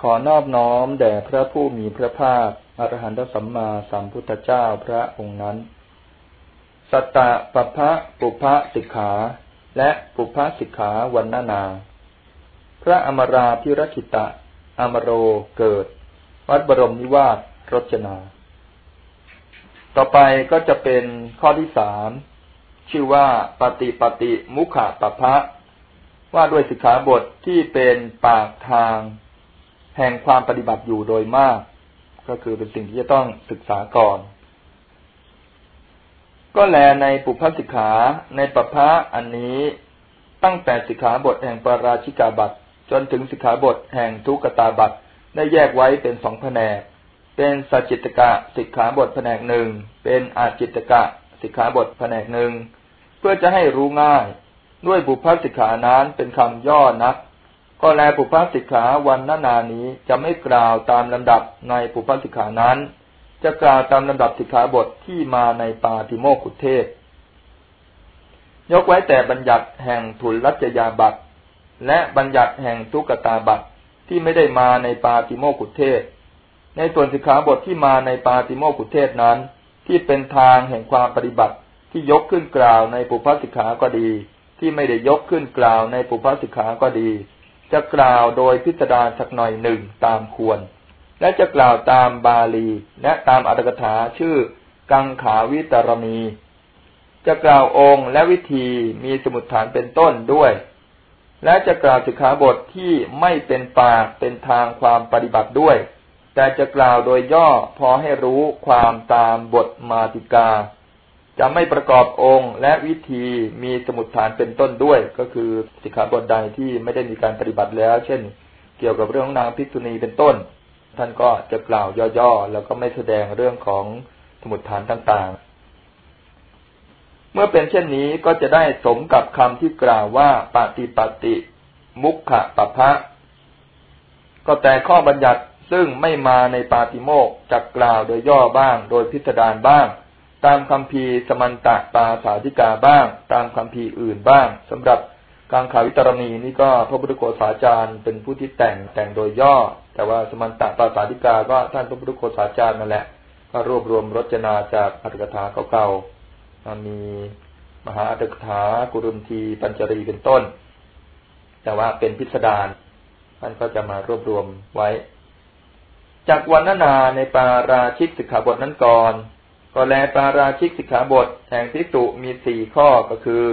ขอนอบน้อมแด่พระผู้มีพระภาคอรหันตสัมมาสัมพุทธเจ้าพระองค์นั้น สัตตะปะพะปุพะสิกขา และปุพะสิกขาวันนานา พระอมราพิรคิตะ อมโรเกิด วัดบรมนิวาสรจนา ต่อไปก็จะเป็นข้อที่สามชื่อว่าปฏิปฏิมุขะปะพะว่าด้วยสิกขาบทที่เป็นปากทาง แห่งความปฏิบัติอยู่โดยมาก ก็คือเป็นสิ่งที่จะต้องศึกษาก่อน ก็แลในปุพพสิกขาในปภะอันนี้ตั้งแต่สิกขาบทแห่งปราชิกาบัตจนถึงสิกขาบทแห่งทุกตาบัตได้แยกไว้เป็นสองแผนก เป็นสัจจิตกะสิกขาบทแผนกหนึ่งเป็นอาจิตกะสิกขาบทแผนกหนึ่งเพื่อจะให้รู้ง่าย ด้วยบุพสิกขานั้นเป็นคำย่อนัก ก็แลปุพพสิกขาวันนานานี้จะไม่กล่าวตามลำดับในปุพพสิกขานั้น จะกล่าวตามลำดับสิกขาบทที่มาในปาติโมกุเทศ ยกไว้แต่บัญญัติแห่งทุลรัจยาบัตและบัญญัติแห่งทุกตาบัตที่ไม่ได้มาในปาติโมกุเทศ ในส่วนสิกขาบทที่มาในปาติโมกุเทศนั้น ที่เป็นทางแห่งความปฏิบัติที่ยกขึ้นกล่าวในปุพพสิกขาก็ดี ที่ไม่ได้ยกขึ้นกล่าวในปุพพสิกขาก็ดี จะกล่าวโดยพิสดารสักหน่อยหนึ่งตามควร และจะกล่าวตามบาลีและตามอัตถกถาชื่อกังขาวิตรมีจะกล่าวองค์และวิธีมีสมุดฐานเป็นต้นด้วย และจะกล่าวสิกขาบทที่ไม่เป็นปากเป็นทางความปฏิบัติด้วย แต่จะกล่าวโดยย่อพอให้รู้ความตามบทมาติกา จะไม่ประกอบองค์และวิธีมีสมุดฐานเป็นต้นด้วย ก็คือสิกขาบทใดที่ไม่ได้มีการปฏิบัติแล้ว เช่น เกี่ยวกับเรื่องของนางภิกษุณีเป็นต้น ท่านก็จะกล่าวย่อๆ แล้วก็ไม่แสดงเรื่องของสมุดฐานต่างๆ เมื่อเป็นเช่นนี้ก็จะได้สมกับคำที่กล่าวว่าปฏิปติมุขะปะพะก็แต่ข้อบัญญัติซึ่งไม่มาในปาติโมกจะกล่าวโดยย่อบ้าง โดยพิสดารบ้าง ตามคำพีสมันตะปาสาธิกาบ้าง ตามคำพีอื่นบ้างสำหรับการขาวิตรณีนี่ก็พระพุทธโฆษาจารย์เป็นผู้ที่แต่งแต่งโดยย่อ แต่ว่าสมันตะปาสาธิกาก็ท่านพระพุทธโฆษาจารย์นั่นแหละก็รวบรวมรจนาจากอัตถกถาเก่าๆมีมหาอัตถกถากุรุมทีปัญจรีเป็นต้น แต่ว่าเป็นพิสดารท่านก็จะมารวบรวมไว้ จากวันนาในปาราชิกสิกขาบทนั้นก่อน ก็แลปาราชิกสิกขาบทแห่งทิสุมีสี่ข้อก็คือ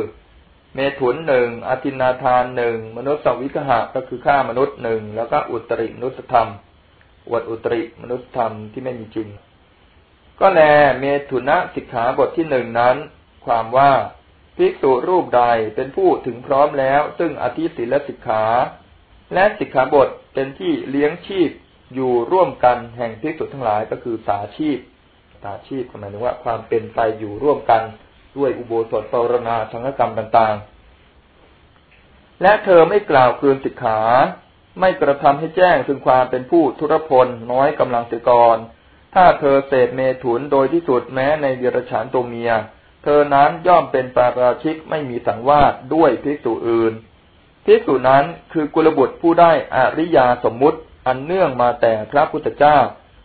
เมถุนหนึ่งอธินาทานหนึ่งมนุษย์สวิกหะก็คือฆ่ามนุษย์หนึ่งแล้วก็อุตริมนุษยธรรมอวดอุตริมนุษยธรรมที่ไม่มีจริง ก็แลเมถุนะสิกขาบทที่หนึ่งนั้น ความว่าภิกษุรูปใดเป็นผู้ถึงพร้อมแล้ว ซึ่งอธิศีลสิกขา และสิกขาบทเป็นที่เลี้ยงชีพอยู่ร่วมกันแห่งภิกษุทั้งหลายก็คือสาชีพ ตาชีพหมายถึงว่าความเป็นไปอยู่ร่วมกันด้วยอุโบสถปรณาสังฆกรรมต่างๆ และเธอไม่กล่าวคืนสิกขา ไม่กระทำให้แจ้งถึงความเป็นผู้ทุรพลน้อยกำลังเสก่อนถ้าเธอเสพเมถุนโดยที่สุดแม้ในเดรัจฉานตัวเมีย เธอนั้นย่อมเป็นปาราชิกไม่มีสังวาสด้วยภิกษุอื่นภิกษุนั้นคือกุลบุตรผู้ได้อริยาสมมุติอันเนื่องมาแต่พระพุทธเจ้า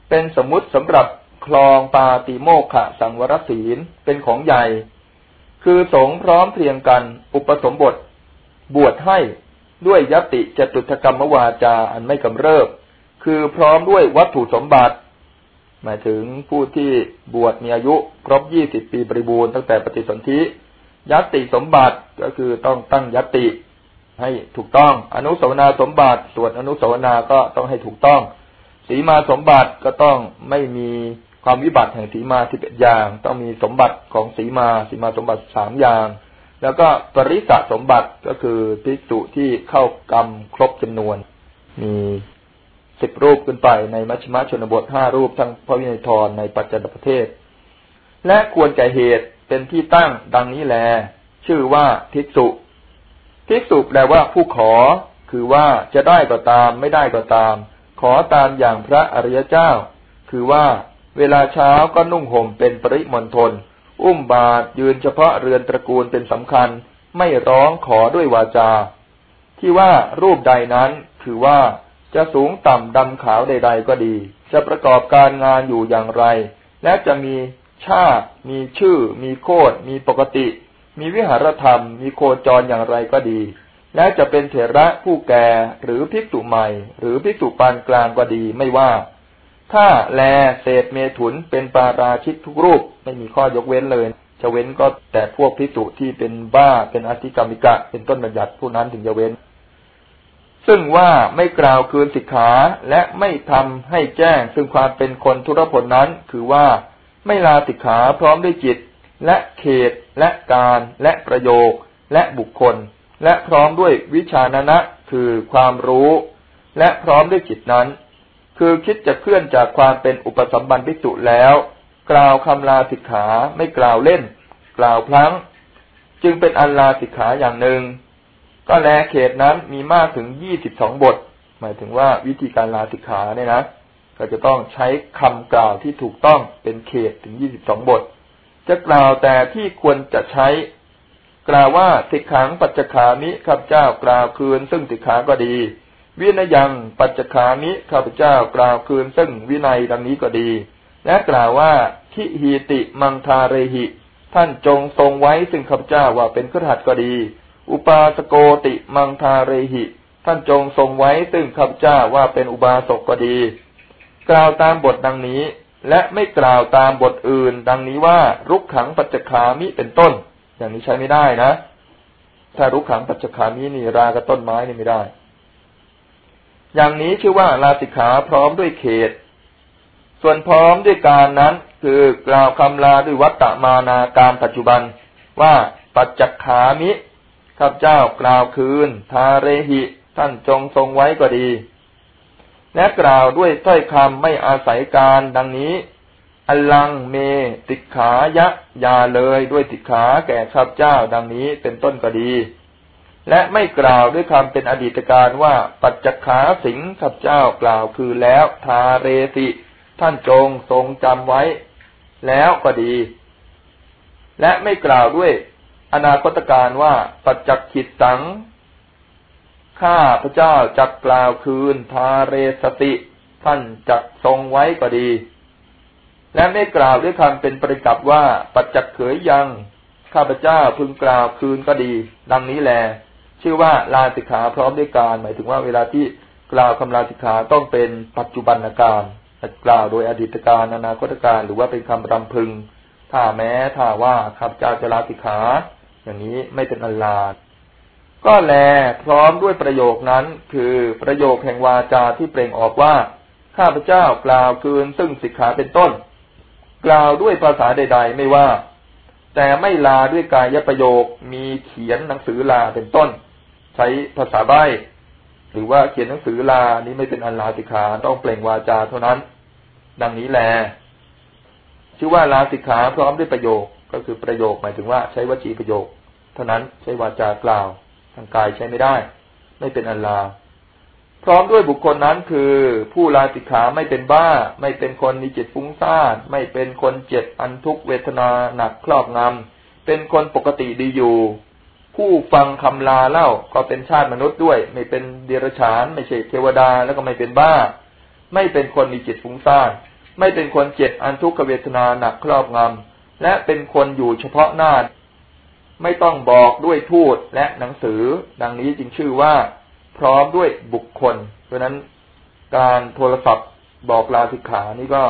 เป็นสมมุติสำหรับ คลองปาติโมขะสังวรศีลเป็นของใหญ่ คือสงพร้อมเพรียงกัน อุปสมบท บวชให้ด้วยยติจตุถกรรมวาจาอันไม่กำเริบ คือพร้อมด้วยวัตถุสมบัติ หมายถึงผู้ที่บวชมีอายุครบยี่สิบปีบริบูรณ์ตั้งแต่ปฏิสนธิยติสมบัติก็คือต้องตั้งยติให้ถูกต้อง อนุสาวนาสมบัติ ส่วนอนุสาวนาก็ต้องให้ถูกต้อง สีมาสมบัติก็ต้องไม่มี ความวิบัติแห่งสีมาสิบเอ็ดอย่าง ต้องมีสมบัติของสีมาสีมาสมบัติสามอย่าง แล้วก็ปริสะสมบัติก็คือพิจุที่เข้ากรรมครบจำนวน มีสิบรูปขึ้นไปในมัชฌิมชนบทห้ารูปทั้งพระวินัยทรในปัจจันประเทศ และควรแก่เหตุเป็นที่ตั้งดังนี้แล ชื่อว่าภิกษุภิกษุแปลว่าผู้ขอ คือว่าจะได้ก็ตามไม่ได้ก็ตาม ขอตามอย่างพระอริยเจ้า คือว่า เวลาเช้าก็นุ่งห่มเป็นปริมณฑลอุ้มบาตรยืนเฉพาะเรือนตระกูลเป็นสำคัญ ไม่ร้องขอด้วยวาจา ที่ว่ารูปใดนั้นคือว่าจะสูงต่ำดำขาวใด ๆ ก็ดี จะประกอบการงานอยู่อย่างไร และจะมีชาติ มีชื่อ มีโคดมีปกติ มีวิหารธรรม มีโคจรอย่างไรก็ดี และจะเป็นเถระผู้แก่หรือภิกษุใหม่ หรือภิกษุปานกลางก็ดีไม่ว่า ถ้าแลเศษเมถุนเป็นปาราชิกทุกรูปไม่มีข้อยกเว้นเลย จะเว้นก็แต่พวกภิกษุที่เป็นบ้าเป็นอธิกรรมิกะ เป็นต้นบัญญัติผู้นั้นถึงจะเว้น ซึ่งว่าไม่กล่าวคืนสิกขาและไม่ทำให้แจ้ง ซึ่งความเป็นคนทุรพลนั้น คือว่าไม่ลาสิกขาพร้อมด้วยจิต และเขตและการและประโยค และบุคคล และพร้อมด้วยวิชานะนะคือความรู้ และพร้อมด้วยจิตนั้น คือคิดจะเคลื่อนจากความเป็นอุปสมบันภิกษุแล้ว กล่าวคำลาสิกขาไม่กล่าวเล่น กล่าวพลั้ง จึงเป็นอันลาสิกขาอย่างหนึ่ง ก็แลเขตนั้นมีมากถึงยี่สิบสองบท หมายถึงว่าวิธีการลาสิกขาเนี่ยนะก็จะต้องใช้คำกล่าวที่ถูกต้องเป็นเขตถึงยี่สิบสองบท จะกล่าวแต่ที่ควรจะใช้ กล่าวว่าสิกขังปัจจคามิข้าพเจ้ากล่าวคืน ซึ่งสิกขาก็ดี วินยังปัจจคามิข้าพเจ้ากล่าวคืนซึ่งวินัยดังนี้ก็ดี และกล่าวว่าทิหีติมังทาเรหิ ท่านจงทรงไว้ซึ่งข้าพเจ้าว่าเป็นขรัดก็ดี อุปาสโกติมังทาเรหิ ท่านจงทรงไว้ซึ่งข้าพเจ้าว่าเป็นอุบาสกก็ดี กล่าวตามบทดังนี้ และไม่กล่าวตามบทอื่น ดังนี้ว่ารุกขังปัจจคามิเป็นต้น อย่างนี้ใช้ไม่ได้นะ ถ้ารุกขังปัจจคามินี่รากับต้นไม้นี่ไม่ได้ อย่างนี้ชื่อว่าลาสิกขาพร้อมด้วยเขต ส่วนพร้อมด้วยการนั้น คือกล่าวคำลาด้วยวัตตมานาการปัจจุบัน ว่าปัจจคามิข้าพเจ้ากล่าวคืน ทาเรหิท่านจงทรงไว้ก็ดี และกล่าวด้วยถ้อยคำไม่อาศัยการดังนี้อลังเมติขายะยาเลยด้วยติขาแก่ข้าพเจ้าดังนี้เป็นต้นก็ดี และไม่กล่าวด้วยคำเป็นอดีตการว่าปัจจขาสิงข้าเจ้ากล่าวคือแล้วทาเรติ ท่านจงทรงจำไว้ แล้วก็ดี และไม่กล่าวด้วยอนาคตการว่าปัจจักขิดสังข้าพระเจ้าจักกล่าวคืนทาเรสติ ท่านจักทรงไว้ก็ดี และไม่กล่าวด้วยคำเป็นปริกับว่า ปัจจเขยยัง ข้าพเจ้าพึงกล่าวคืนก็ดี ดังนี้แล ชื่อว่าลาสิกขาพร้อมด้วยการ หมายถึงว่าเวลาที่กล่าวคำลาสิกขาต้องเป็นปัจจุบันการกล่าวโดยอดีตการอนาคตการ หรือว่าเป็นคำรำพึง ถ้าแม้ถ้าว่าข้าพเจ้าจะลาสิกขา อย่างนี้ไม่เป็นอัลลาก็แลพร้อมด้วยประโยคนั้น คือประโยคแห่งวาจาที่เปล่งออกว่า ข้าพเจ้ากล่าวคืนซึ่งสิกขาเป็นต้น กล่าวด้วยภาษาใด ๆ ไม่ว่า แต่ไม่ลาด้วยกายประโยคมีเขียนหนังสือลาเป็นต้น ใช้ภาษาใบหรือว่าเขียนหนังสือลานี้ไม่เป็นอัลลาสิกขาต้องเปล่งวาจาเท่านั้น ดังนี้แล ชื่อว่าลาสิกขาพร้อมด้วยประโยคก็คือประโยคหมายถึงว่าใช้วจีประโยค เท่านั้นใช้วาจากล่าวทางกายใช้ไม่ได้ ไม่เป็นอัลลา พร้อมด้วยบุคคลนั้นคือ ผู้ลาสิกขาไม่เป็นบ้า ไม่เป็นคนมีจิตฟุ้งซ่านไม่เป็นคนเจ็บอันทุกเวทนาหนักครอบงำเป็นคนปกติดีอยู่ ผู้ฟังคำลาเล่าก็เป็นชาติมนุษย์ด้วย ไม่เป็นเดรัจฉาน ไม่ใช่เทวดาแล้วก็ไม่เป็นบ้า ไม่เป็นคนมีจิตฟุ้งซ่านไม่เป็นคนเจ็บอันทุกขเวทนาหนักครอบงำและเป็นคนอยู่เฉพาะหน้า ไม่ต้องบอกด้วยทูตและหนังสือ ดังนี้จึงชื่อว่า พร้อมด้วยบุคคล เพราะนั้นการโทรศัพท์บอกลาสิกขานี่ก็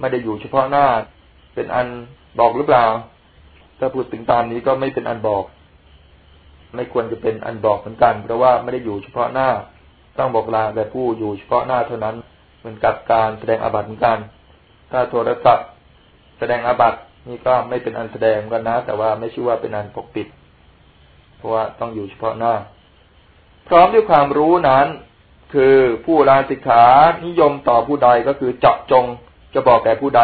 ไม่ได้อยู่เฉพาะหน้า เป็นอันบอกหรือเปล่าถ้าพูดถึงตามนี้ก็ไม่เป็นอันบอก ไม่ควรจะเป็นอันบอกเหมือนกัน เพราะว่าไม่ได้อยู่เฉพาะหน้า ต้องบอกลาแต่ผู้อยู่เฉพาะหน้าเท่านั้น เหมือนกับการแสดงอาบัติเหมือนกัน ถ้าโทรศัพท์แสดงอาบัตินี่ก็ไม่เป็นอันแสดงกันนะ แต่ว่าไม่ชื่อว่าเป็นอันปกปิด เพราะว่าต้องอยู่เฉพาะหน้า พร้อมด้วยความรู้นั้น คือผู้ลาสิกขานิยมต่อผู้ใดก็คือเจาะจงจะบอกแก่ผู้ใด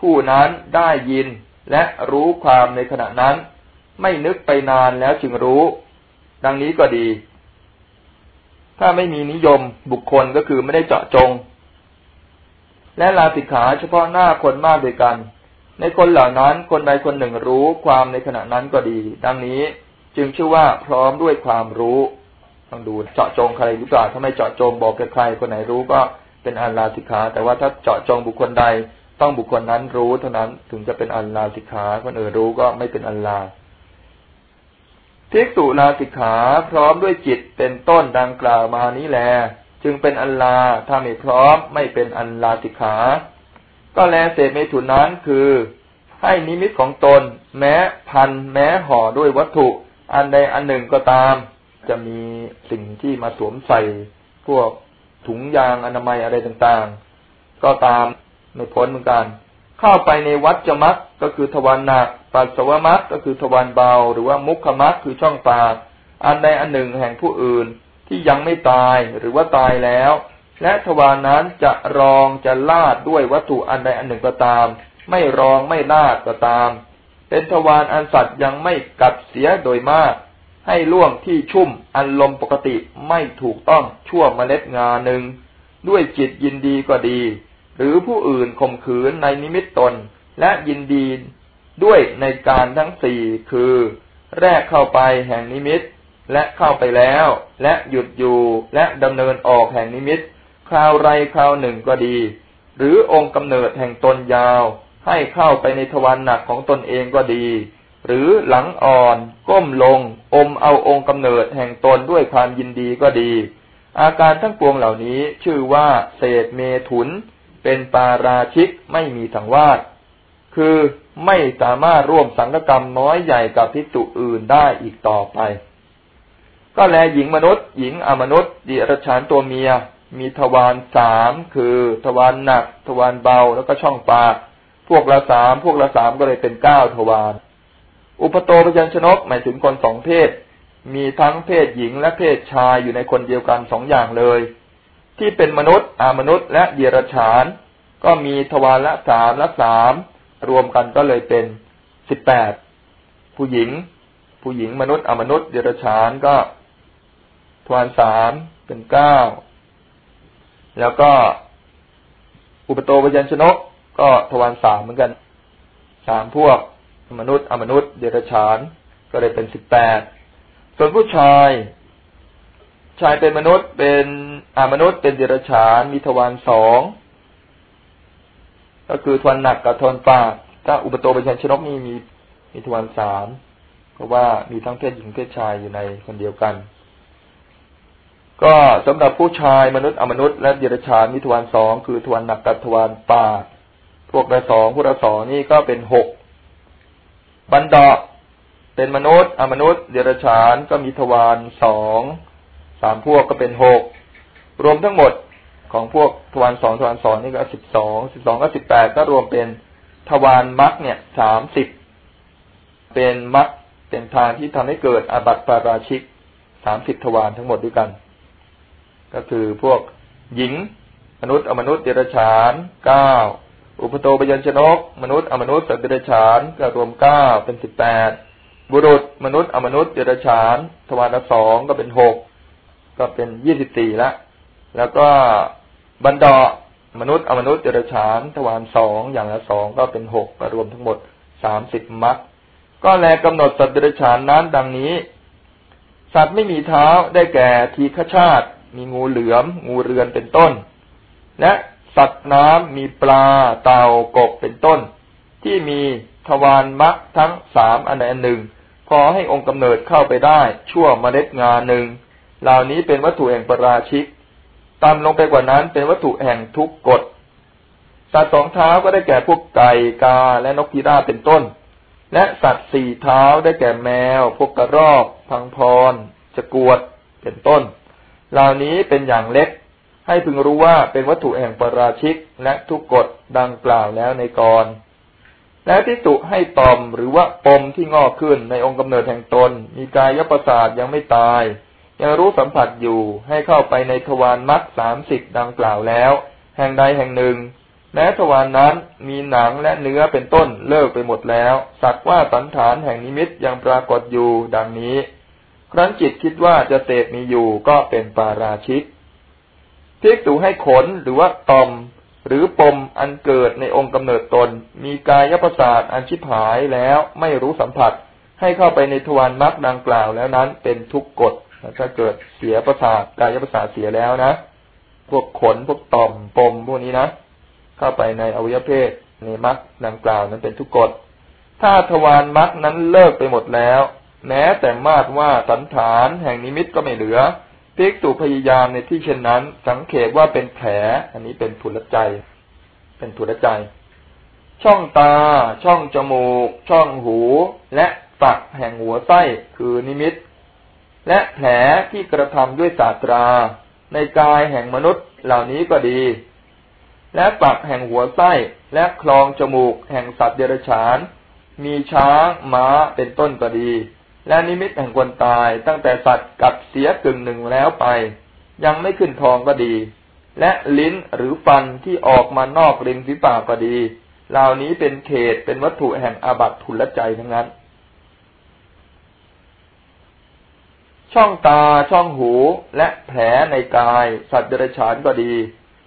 ผู้นั้นได้ยินและรู้ความในขณะนั้น ไม่นึกไปนานแล้วจึงรู้ ดังนี้ก็ดี ถ้าไม่มีนิยมบุคคลก็คือไม่ได้เจาะจง และลาสิกขาเฉพาะหน้าคนมากด้วยกัน ในคนเหล่านั้นคนใดคนหนึ่งรู้ความในขณะนั้นก็ดี ดังนี้จึงชื่อว่าพร้อมด้วยความรู้ต้องดูเจาะจงใครหรือเปล่าถ้าไม่เจาะจงบอกใครคนไหนรู้ก็เป็นอันลาสิกขา แต่ว่าถ้าเจาะจงบุคคลใดต้องบุคคลนั้นรู้เท่านั้นถึงจะเป็นอันลาสิกขาคนอื่นรู้ก็ไม่เป็นอันลา ภิกษุลาสิกขาพร้อมด้วยจิตเป็นต้นดังกล่าวมานี้แล จึงเป็นอันลาถ้าไม่พร้อมไม่เป็นอันลาสิกขา ก็แลเศษเมถุนนั้นคือ ให้นิมิตของตน แม้พันแม้ห่อด้วยวัตถุ อันใดอันหนึ่งก็ตาม จะมีสิ่งที่มาสวมใส่ พวกถุงยางอนามัยอะไรต่างๆ ก็ตามไม่พ้นเหมือนกัน เข้าไปในวัดจมักก็คือทวารหนัก ปัสสาวะมักก็คือทวารเบา หรือว่ามุขมักคือช่องปาก อันใดอันหนึ่งแห่งผู้อื่นที่ยังไม่ตายหรือว่าตายแล้ว และทวารนั้นจะรองจะลาดด้วยวัตถุอันใดอันหนึ่งก็ตาม ไม่รองไม่ลาดก็ตาม เป็นทวารอันสัตว์ยังไม่กัดเสียโดยมาก ให้ล่วงที่ชุ่มอันลมปกติไม่ถูกต้องชั่วเมล็ดงาหนึ่งด้วยจิตยินดีก็ดี หรือผู้อื่นข่มขืนในนิมิตตนและยินดี ด้วยในการทั้งสี่คือ แรกเข้าไปแห่งนิมิต และเข้าไปแล้ว และหยุดอยู่และดำเนินออกแห่งนิมิต คราวไรคราวหนึ่งก็ดี หรือองค์กำเนิดแห่งตนยาว ให้เข้าไปในทวารหนักของตนเองก็ดี หรือหลังอ่อน ก้มลง อมเอาองค์กำเนิดแห่งตนด้วยความยินดีก็ดี อาการทั้งปวงเหล่านี้ชื่อว่าเศษเมถุน เป็นปาราชิกไม่มีสังวาสคือ ไม่สามารถร่วมสังฆกรรมน้อยใหญ่กับพิจุอื่นได้อีกต่อไป ก็แลหญิงมนุษย์ หญิงอมนุษย์ดิรชานตัวเมีย มีทวารสามคือทวารหนัก ทวารเบาแล้วก็ช่องปาก พวกละสามพวกละสามก็เลยเป็นเก้าทวารอุปโตปยัญชนกหมายถึงคนสองเพศ มีทั้งเพศหญิงและเพศชายอยู่ในคนเดียวกันสองอย่างเลย ที่เป็นมนุษย์ อามนุษย์ และเดรัจฉาน ก็มีทวารละสามละสาม รวมกันก็เลยเป็นสิบแปดผู้หญิง ผู้หญิงมนุษย์อมนุษย์เดรัจฉานก็ทวารสามเป็นเก้าแล้วก็อุปโตปยัญชนก ก็ทวารสามเหมือนกันสามพวกมนุษย์ อมนุษย์เดรัจฉานก็เลยเป็นสิบแปดส่วนผู้ชาย ชายเป็นมนุษย์เป็นอมนุษย์เป็นเดรัจฉานมีทวารสอง ก็คือทวนหนักกับทวนปากถ้าอุปโตปัญชนกนี่มีมีทวนสามเพราะว่ามีทั้งเพศหญิงเพศชายอยู่ในคนเดียวกัน ก็สำหรับผู้ชายมนุษย์อมนุษย์และเดรัจฉานมีทวนสองคือทวนหนักกับทวนปากพวกละสองพวกละสองนี่ก็เป็นหกบันดาเป็นมนุษย์ อมนุษย์ เดรัจฉานก็มีทวารสองสามพวกก็เป็นหกรวมทั้งหมด ของพวกทวารสองทวารสองนี่ก็สิบสองสิบสองก็สิบแปดก็รวมเป็นทวารมรรคเนี่ยสามสิบเป็นมรรคเป็นทางที่ทำให้เกิดอาบัติปาราชิกสามสิบทวารทั้งหมดด้วยกัน ก็คือพวกหญิง มนุษย์อมนุษย์เดรัจฉานเก้าอุปโตปยัญชนก มนุษย์อมนุษย์สัตว์เดรัจฉานก็รวมเก้าเป็นสิบแปดบุรุษ มนุษย์อมนุษย์เดรัจฉาน ทวารละสองก็เป็นหกก็เป็นยี่สิบสี่ละแล้วก็ บรรดามนุษย์อมนุษย์เดรัจฉานทวารสองอย่างละสองก็เป็นหกรวมทั้งหมดสามสิบมัดก็แลกำหนดสัตว์เดรัจฉานนั้นดังนี้ สัตว์ไม่มีเท้าได้แก่ทีฆชาติ มีงูเหลือม งูเรือนเป็นต้น และสัตว์น้ำมีปลาเต่ากบเป็นต้น ที่มีทวารมักทั้งสามอันใดอันหนึ่ง พอให้องค์กำเนิดเข้าไปได้ ชั่วเมล็ดงานหนึ่งเหล่านี้เป็นวัตถุแห่งปราชิก ต่ำลงไปกว่านั้นเป็นวัตถุแห่งทุกกฎสัตว์สองเท้าก็ได้แก่พวกไก่กาและนกพิราบเป็นต้น และสัตว์สี่เท้าได้แก่แมว พวกกระรอก พังพรจะกวดเป็นต้น เหล่านี้เป็นอย่างเล็ก ให้พึงรู้ว่าเป็นวัตถุแห่งปราชิกและทุกกฎดังกล่าวแล้วในกรและที่ตุให้ตอมหรือว่าปมที่งอกขึ้นในองค์กำเนิดแห่งตน มีกายประสาทยังไม่ตาย ยังรู้สัมผัสอยู่ให้เข้าไปในทวารมรรคสามสิบดังกล่าวแล้ว แห่งใดแห่งหนึ่ง แม้ทวารนนั้นมีหนังและเนื้อเป็นต้นเลิกไปหมดแล้ว สักว่าสันฐานแห่งนิมิตยังปรากฏอยู่ดังนี้ ครั้นจิตคิดว่าจะเสพมีอยู่ก็เป็นปาราชิกพิกตูให้ขนหรือว่าตอม หรือปมอันเกิดในองค์กำเนิดตน มีกายประสาทอันชิบหายแล้วไม่รู้สัมผัส ให้เข้าไปในทวารมรรคดังกล่าวแล้วนั้นเป็นทุกกฎ ถ้าเกิดเสียประสาทกายประสาทเสียแล้วนะ พวกขนพวกต่อมปมพวกนี้นะ เข้าไปในอวัยวะเพศในมรรคดังกล่าวนั้นเป็นทุกกฎ ถ้าทวารมรรคนั้นเลิกไปหมดแล้ว แม้แต่มาดว่าสันฐานแห่งนิมิตก็ไม่เหลือภิกษุพยายามในที่เช่นนั้น สังเกตว่าเป็นแผล อันนี้เป็นทุลใจ เป็นทุลใจ ช่องตา ช่องจมูก ช่องหู และฝักแห่งหัวไส้คือนิมิต และแผลที่กระทำด้วยศาสตรา ในกายแห่งมนุษย์เหล่านี้ก็ดี และฝักแห่งหัวไส้และคลองจมูกแห่งสัตว์เดรัจฉาน มีช้างม้าเป็นต้นก็ดี และนิมิตแห่งคนตายตั้งแต่สัตว์กัดเสียกึ่งหนึ่งแล้วไป ยังไม่ขึ้นทองก็ดี และลิ้นหรือฟันที่ออกมานอกริมฝีปากก็ดี เหล่านี้เป็นเขตเป็นวัตถุแห่งอาบัตทุลใจทั้งนั้น ช่องตาช่องหูและแผลในกายสัตว์เดรัจฉานก็ดี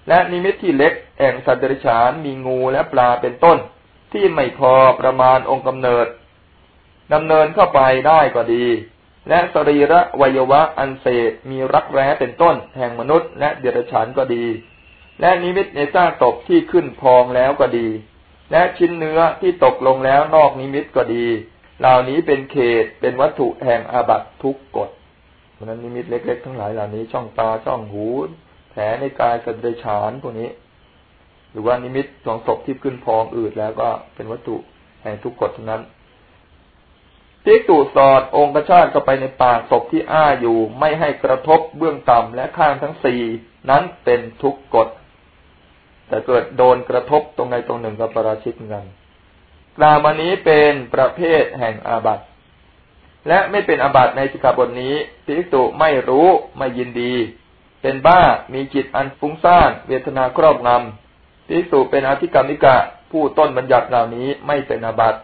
และนิมิตที่เล็กแห่งสัตว์เดรัจฉานมีงูและปลาเป็นต้น ที่ไม่พอประมาณองค์กำเนิดดำเนินเข้าไปได้ก็ดี และสรีระวัยวะอันเศษมีรักแร้เป็นต้น แห่งมนุษย์และเดรัจฉานก็ดี และนิมิตในซากตกที่ขึ้นพองแล้วก็ดี และชิ้นเนื้อที่ตกลงแล้วนอกนิมิตก็ดี เหล่านี้เป็นเขตเป็นวัตถุแห่งอาบัตทุกกฎ เพราะนั้นนิมิตเล็ก ๆ ทั้งหลายเหล่านี้ ช่องตาช่องหูแผลในกายสัตว์เดรัจฉานพวกนี้ หรือว่านิมิตของศพที่ขึ้นพองอืดแล้วก็เป็นวัตถุแห่งทุกกฎทั้งนั้นภิกษุสอดองค์ชาติเข้าไปในปากศพที่อ้าอยู่ไม่ให้กระทบเบื้องต่ำและข้างทั้งสี่นั้นเป็นทุกกฎแต่เกิดโดนกระทบตรงใดตรงหนึ่งกับประราชิกกันกล่าวมานี้เป็นประเภทแห่งอาบัติ และไม่เป็นอาบัติในสิกขาบทนี้ภิกษุไม่รู้ไม่ยินดี เป็นบ้ามีจิตอันฟุ้งซ่านเวทนาครอบงำภิกษุเป็นอธิกรรมิกะ ผู้ต้นบัญญัติเหล่านี้ไม่เป็นอาบัติ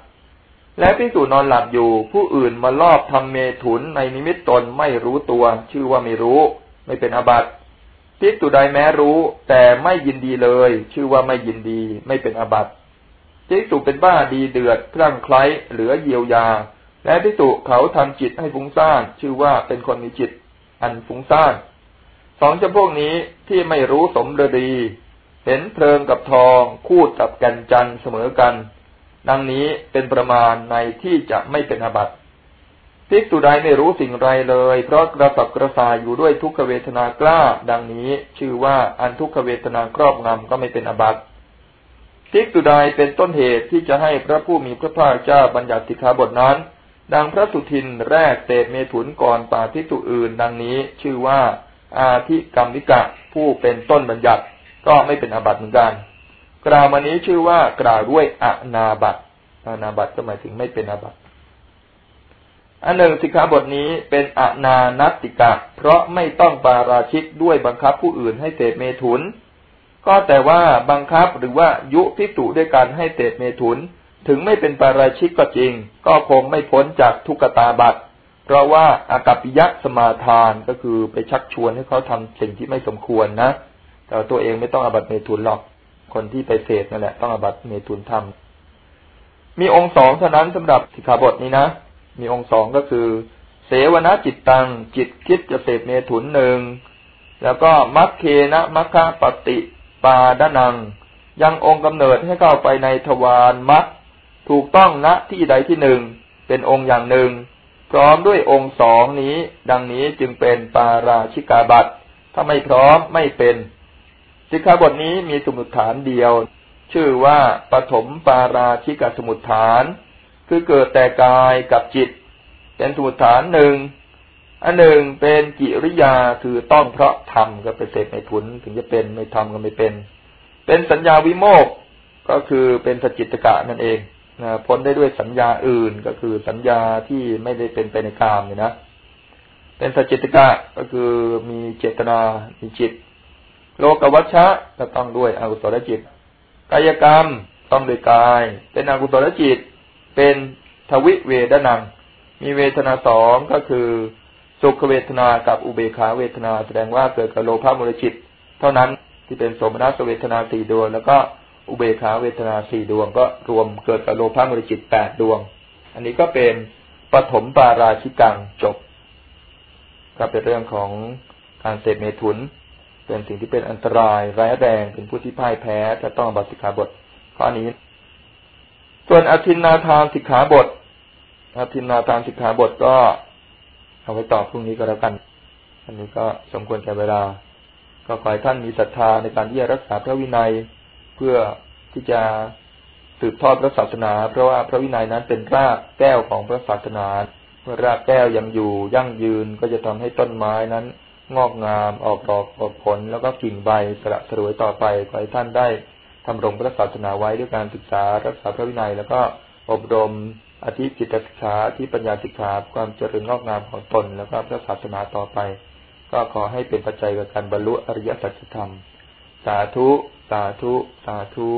และพิสูจนอนหลับอยู่ผู้อื่นมาลอบทำเมถุนในนิมิตตนไม่รู้ตัว ชื่อว่าไม่รู้ ไม่เป็นอบัติพิสูจใดแม้รู้ แต่ไม่ยินดีเลย ชื่อว่าไม่ยินดี ไม่เป็นอบัติพิสูจเป็นบ้าดีเดือดคลั่งไคล้เหลือเยียวยา และพิสูจเขาทำจิตให้ฟุ้งซ่านชื่อว่าเป็นคนมีจิต อันฟุ้งซ่านสองจำพวกนี้ที่ไม่รู้สมรดี เห็นเพลิงกับทอง คูดกับกันจันเสมอกัน ดังนี้เป็นประมาณในที่จะไม่เป็นอบัติภิกษุใดไม่รู้สิ่งไรเลย เพราะกระสับกระส่ายอยู่ด้วยทุกขเวทนากล้า ดังนี้ชื่อว่าอันทุกขเวทนาครอบงำก็ไม่เป็นอบัติภิกษุใดเป็นต้นเหตุที่จะให้พระผู้มีพระภาคเจ้าบัญญัติสิกขาบทนั้น ดังพระสุทินแรกเตเมถุนก่อนปาภิกษุอื่น ดังนี้ชื่อว่าอาธิกรรมวิกะผู้เป็นต้นบัญญัติก็ไม่เป็นอาบัติเหมือนกัน กล่าวมานี้ชื่อว่ากล่าวด้วยอนาบัตอนาบัตก็หมายถึงไม่เป็นอาบัตอันหนึ่งสิกขาบทนี้เป็นอนานัตติกะ เพราะไม่ต้องปาราชิกด้วยบังคับผู้อื่นให้เสพเมถุน ก็แต่ว่าบังคับหรือว่ายุพิจุด้วยการให้เสพเมถุน ถึงไม่เป็นปาราชิกก็จริง ก็คงไม่พ้นจากทุกตาบัตเพราะว่าอากัปปิยะสมาทานก็คือไปชักชวนให้เขาทำสิ่งที่ไม่สมควรนะ แต่ตัวเองไม่ต้องอาบัตเมถุนหรอก คนที่ไปเสพนั่นแหละต้องอบัตเมตุนธรรมมีองค์สองเท่านั้นสำหรับสิกขาบทนี้นะ มีองค์สองก็คือ เสวนาจิตตังจิตคิดจะเสพเมถุนหนึ่งแล้วก็มัคเคนะมัคคะปฏิปาดนัง ยังองค์กำเนิดให้เข้าไปในทวารมัค ถูกต้องณที่ใดที่หนึ่งเป็นองค์อย่างหนึ่ง พร้อมด้วยองค์สองนี้ ดังนี้จึงเป็นปาราชิกาบัตถ้าไม่พร้อมไม่เป็นสิกขาบทนี้มีสมุดฐานเดียว ชื่อว่าปฐมปาราชิกสมุดฐาน คือเกิดแต่กายกับจิต เป็นสมุดฐานหนึ่งอันหนึ่งเป็นกิริยาคือต้องเพราะทำก็เป็นเศษในทุนถึงจะเป็นไม่ทำก็ไม่เป็น เป็นสัญญาวิโมกก็คือเป็นสจิตกะนั่นเอง พ้นได้ด้วยสัญญาอื่นก็คือสัญญาที่ไม่ได้เป็นไปในกามเนี่ยนะเป็นสจิตกะก็คือมีเจตนา มีจิต โลกวัชชะก็ต้องด้วยอกุศลจิต กายกรรมต้องด้วยกาย เป็นอกุศลจิต เป็นทวิเวดนัง มีเวทนาสองก็คือสุขเวทนากับอุเบขาเวทนา แสดงว่าเกิดกับโลภะมุลจิต เท่านั้นที่เป็นสมนัสเวทนาสี่ดวงแล้วก็ อุเบขาเวทนาสี่ดวงก็รวมเกิดกับโลภะมุลจิตแปดดวง อันนี้ก็เป็นปฐมปาราชิกังจบ ก็เป็นเรื่องของการเสพเมถุน เป็นสิ่งที่เป็นอันตรายร้ายแรงเป็นผู้ที่พ่ายแพ้จะต้องบัตสิกขาบท ข้อนี้ ส่วนอธินาทานสิกขาบทอธินาทานสิกขาบทก็เอาไว้ตอบพรุ่งนี้ก็แล้วกัน อันนี้ก็สมควรแก่เวลา ก็ขอให้ท่านมีศรัทธาในการที่จะรักษาพระวินัย พื่อที่จะสืบทอดพระศาสนา เพราะว่าพระวินัยนั้นเป็นรากแก้วของพระศาสนา เมื่อรากแก้วยังอยู่ยั่งยืนก็จะทำให้ต้นไม้นั้น งอกงามออกดอกออกผลแล้วก็กิ่งใบสระสรวยต่อไปขอให้ท่านได้ทำรงพระศาสนาไว้ด้วยการศึกษารักษาพระวินัย แล้วก็อบรมอธิจิตศึกษาที่ปัญญาศึกษาความเจริญงอกงามของตนแล้วก็พระศาสนาต่อไป ก็ขอให้เป็นปัจจัยกับการบรรลุอริยสัจธรรม สาธุาธุ สาธุ